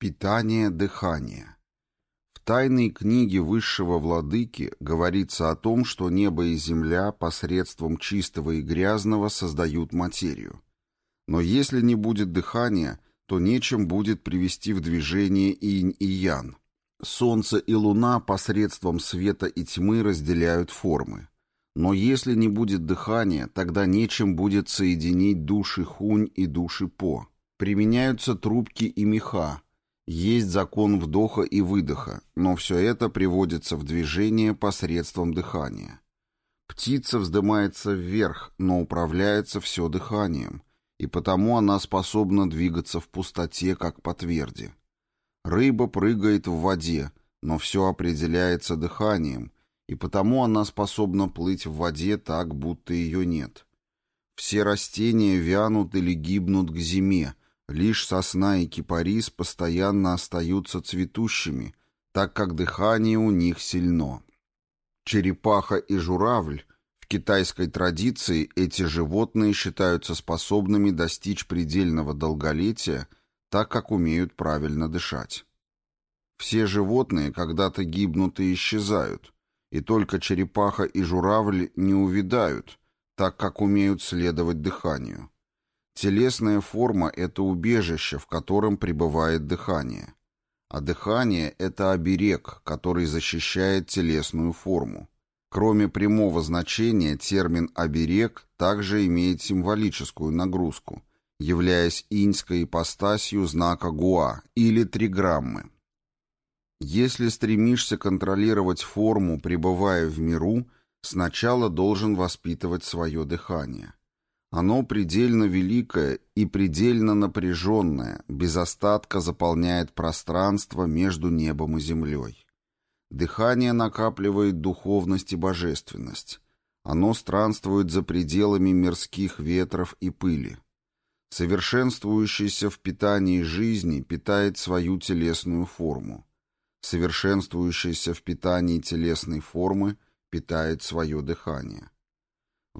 Питание дыхания. В тайной книге высшего владыки говорится о том, что небо и земля посредством чистого и грязного создают материю. Но если не будет дыхания, то нечем будет привести в движение инь и ян. Солнце и луна посредством света и тьмы разделяют формы. Но если не будет дыхания, тогда нечем будет соединить души хунь и души по. Применяются трубки и меха, есть закон вдоха и выдоха, но все это приводится в движение посредством дыхания. Птица вздымается вверх, но управляется все дыханием, и потому она способна двигаться в пустоте, как по тверди. Рыба прыгает в воде, но все определяется дыханием, и потому она способна плыть в воде так, будто ее нет. Все растения вянут или гибнут к зиме, Лишь сосна и кипарис постоянно остаются цветущими, так как дыхание у них сильно. Черепаха и журавль в китайской традиции эти животные считаются способными достичь предельного долголетия, так как умеют правильно дышать. Все животные когда-то гибнут и исчезают, и только черепаха и журавль не увядают, так как умеют следовать дыханию. Телесная форма – это убежище, в котором пребывает дыхание. А дыхание – это оберег, который защищает телесную форму. Кроме прямого значения, термин «оберег» также имеет символическую нагрузку, являясь иньской ипостасью знака гуа или триграммы. Если стремишься контролировать форму, пребывая в миру, сначала должен воспитывать свое дыхание. Оно предельно великое и предельно напряженное, без остатка заполняет пространство между небом и землей. Дыхание накапливает духовность и божественность. Оно странствует за пределами мирских ветров и пыли. Совершенствующийся в питании жизни питает свою телесную форму. Совершенствующийся в питании телесной формы питает свое дыхание.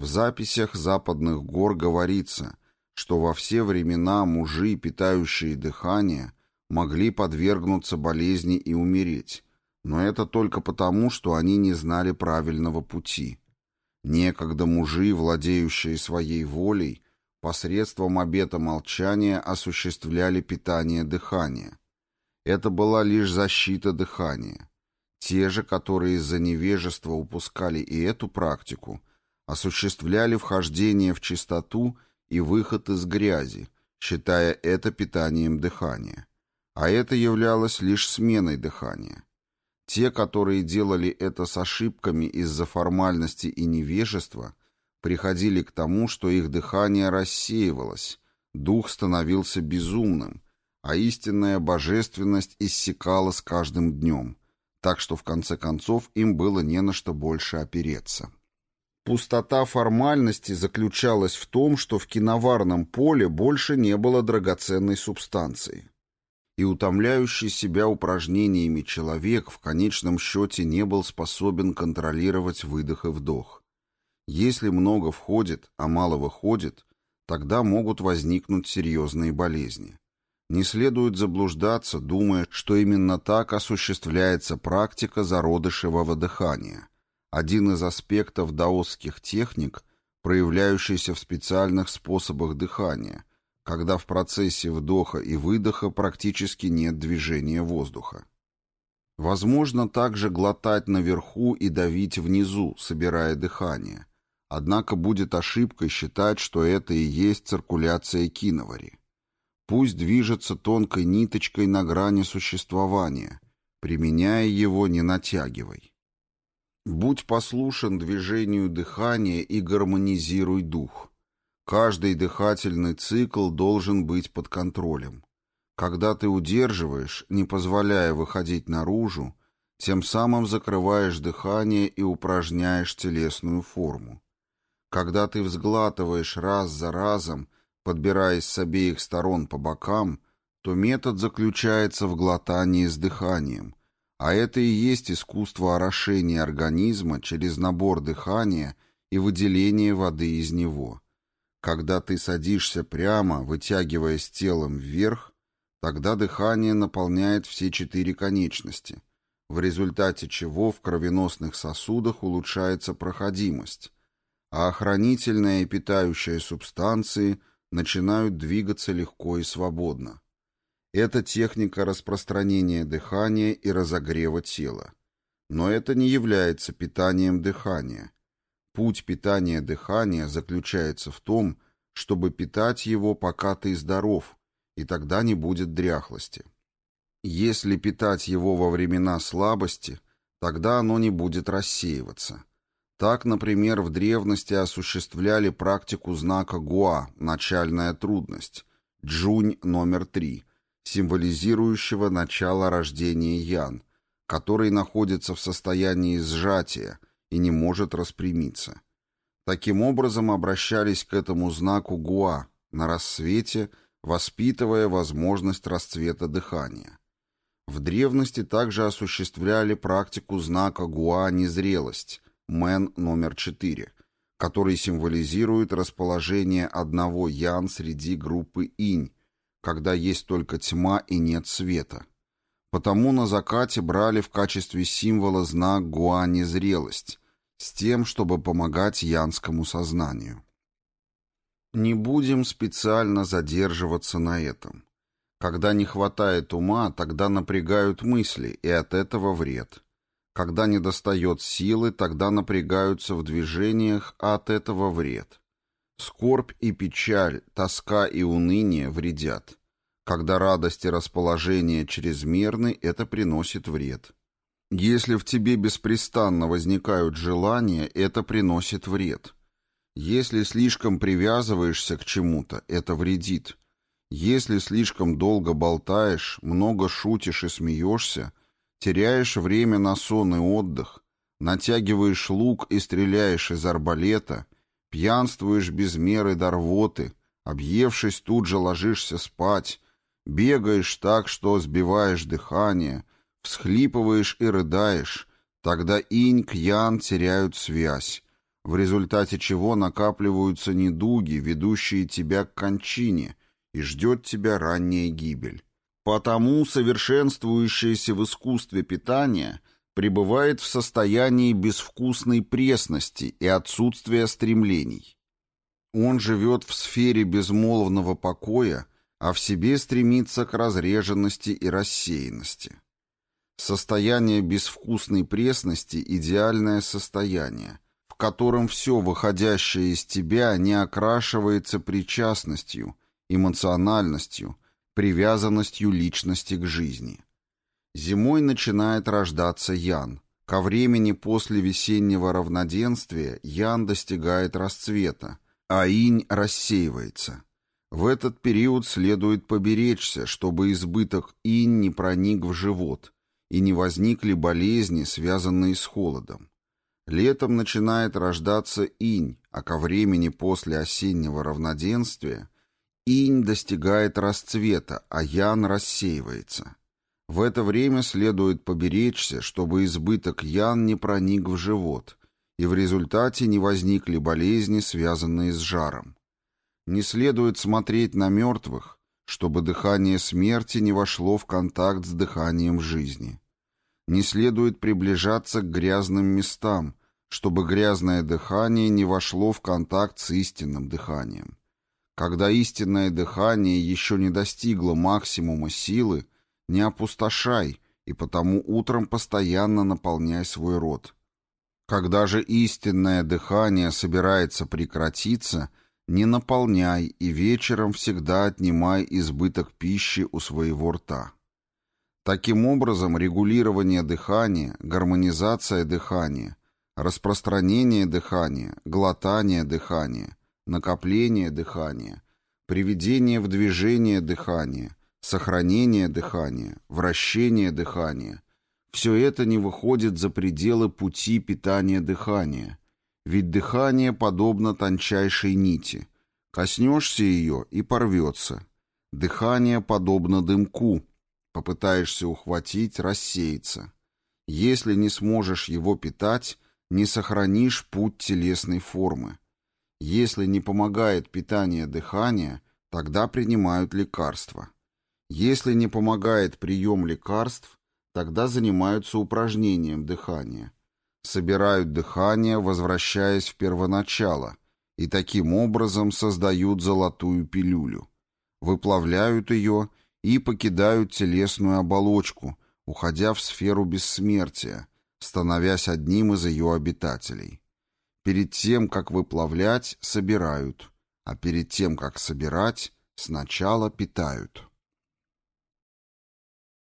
В записях западных гор говорится, что во все времена мужи, питающие дыхание, могли подвергнуться болезни и умереть, но это только потому, что они не знали правильного пути. Некогда мужи, владеющие своей волей, посредством обета молчания осуществляли питание дыхания. Это была лишь защита дыхания. Те же, которые из-за невежества упускали и эту практику, осуществляли вхождение в чистоту и выход из грязи, считая это питанием дыхания. А это являлось лишь сменой дыхания. Те, которые делали это с ошибками из-за формальности и невежества, приходили к тому, что их дыхание рассеивалось, дух становился безумным, а истинная божественность иссякала с каждым днем, так что в конце концов им было не на что больше опереться. Пустота формальности заключалась в том, что в киноварном поле больше не было драгоценной субстанции. И утомляющий себя упражнениями человек в конечном счете не был способен контролировать выдох и вдох. Если много входит, а мало выходит, тогда могут возникнуть серьезные болезни. Не следует заблуждаться, думая, что именно так осуществляется практика зародышевого дыхания один из аспектов даосских техник, проявляющийся в специальных способах дыхания, когда в процессе вдоха и выдоха практически нет движения воздуха. Возможно также глотать наверху и давить внизу, собирая дыхание. Однако будет ошибкой считать, что это и есть циркуляция киновари. Пусть движется тонкой ниточкой на грани существования, применяя его не натягивай. Будь послушен движению дыхания и гармонизируй дух. Каждый дыхательный цикл должен быть под контролем. Когда ты удерживаешь, не позволяя выходить наружу, тем самым закрываешь дыхание и упражняешь телесную форму. Когда ты взглатываешь раз за разом, подбираясь с обеих сторон по бокам, то метод заключается в глотании с дыханием – а это и есть искусство орошения организма через набор дыхания и выделение воды из него. Когда ты садишься прямо, вытягиваясь телом вверх, Тогда дыхание наполняет все четыре конечности, в результате чего в кровеносных сосудах улучшается проходимость, а охранительные и питающие субстанции начинают двигаться легко и свободно. Это техника распространения дыхания и разогрева тела. Но это не является питанием дыхания. Путь питания дыхания заключается в том, чтобы питать его, пока ты здоров, и тогда не будет дряхлости. Если питать его во времена слабости, тогда оно не будет рассеиваться. Так, например, в древности осуществляли практику знака Гуа «начальная трудность», джунь номер три, символизирующего начало рождения Ян, который находится в состоянии сжатия и не может распрямиться. Таким образом обращались к этому знаку Гуа на рассвете, воспитывая возможность расцвета дыхания. В древности также осуществляли практику знака Гуа «незрелость» Мэн номер 4, который символизирует расположение одного ян среди группы инь, когда есть только тьма и нет света. Потому на закате брали в качестве символа знак Гуа «незрелость», с тем, чтобы помогать янскому сознанию. Не будем специально задерживаться на этом. Когда не хватает ума, тогда напрягают мысли, и от этого вред. Когда недостает силы, тогда напрягаются в движениях, а от этого вред. Скорбь и печаль, тоска и уныние вредят. Когда радость и расположение чрезмерны, это приносит вред. Если в тебе беспрестанно возникают желания, это приносит вред. Если слишком привязываешься к чему-то, это вредит. Если слишком долго болтаешь, много шутишь и смеешься, теряешь время на сон и отдых, натягиваешь лук и стреляешь из арбалета, пьянствуешь без меры до рвоты, объевшись тут же ложишься спать, бегаешь так, что сбиваешь дыхание, всхлипываешь и рыдаешь, тогда инь к ян теряют связь, в результате чего накапливаются недуги, ведущие тебя к кончине, и ждет тебя ранняя гибель. Потому совершенствующееся в искусстве питания пребывает в состоянии безвкусной пресности и отсутствия стремлений. Он живет в сфере безмолвного покоя, а в себе стремится к разреженности и рассеянности. Состояние безвкусной пресности – идеальное состояние, в котором все выходящее из тебя не окрашивается причастностью, эмоциональностью, привязанностью личности к жизни. Зимой начинает рождаться Ян. Ко времени после весеннего равноденствия Ян достигает расцвета, а инь рассеивается. В этот период следует поберечься, чтобы избыток инь не проник в живот и не возникли болезни, связанные с холодом. Летом начинает рождаться инь, а ко времени после осеннего равноденствия Инь достигает расцвета, а ян рассеивается. В это время следует поберечься, чтобы избыток ян не проник в живот, и в результате не возникли болезни, связанные с жаром. Не следует смотреть на мертвых, чтобы дыхание смерти не вошло в контакт с дыханием жизни. Не следует приближаться к грязным местам, чтобы грязное дыхание не вошло в контакт с истинным дыханием. Когда истинное дыхание еще не достигло максимума силы, не опустошай, и потому утром постоянно наполняй свой рот. Когда же истинное дыхание собирается прекратиться, не наполняй и вечером всегда отнимай избыток пищи у своего рта. Таким образом, регулирование дыхания, гармонизация дыхания, распространение дыхания, глотание дыхания накопление дыхания, приведение в движение дыхания, сохранение дыхания, вращение дыхания. Все это не выходит за пределы пути питания дыхания, ведь дыхание подобно тончайшей нити. Коснешься ее и порвется. Дыхание подобно дымку. Попытаешься ухватить, рассеется. Если не сможешь его питать, не сохранишь путь телесной формы. Если не помогает питание дыхания, тогда принимают лекарства. Если не помогает прием лекарств, тогда занимаются упражнением дыхания. Собирают дыхание, возвращаясь в первоначало, и таким образом создают золотую пилюлю. Выплавляют ее и покидают телесную оболочку, уходя в сферу бессмертия, становясь одним из ее обитателей. Перед тем, как выплавлять, собирают, а перед тем, как собирать, сначала питают.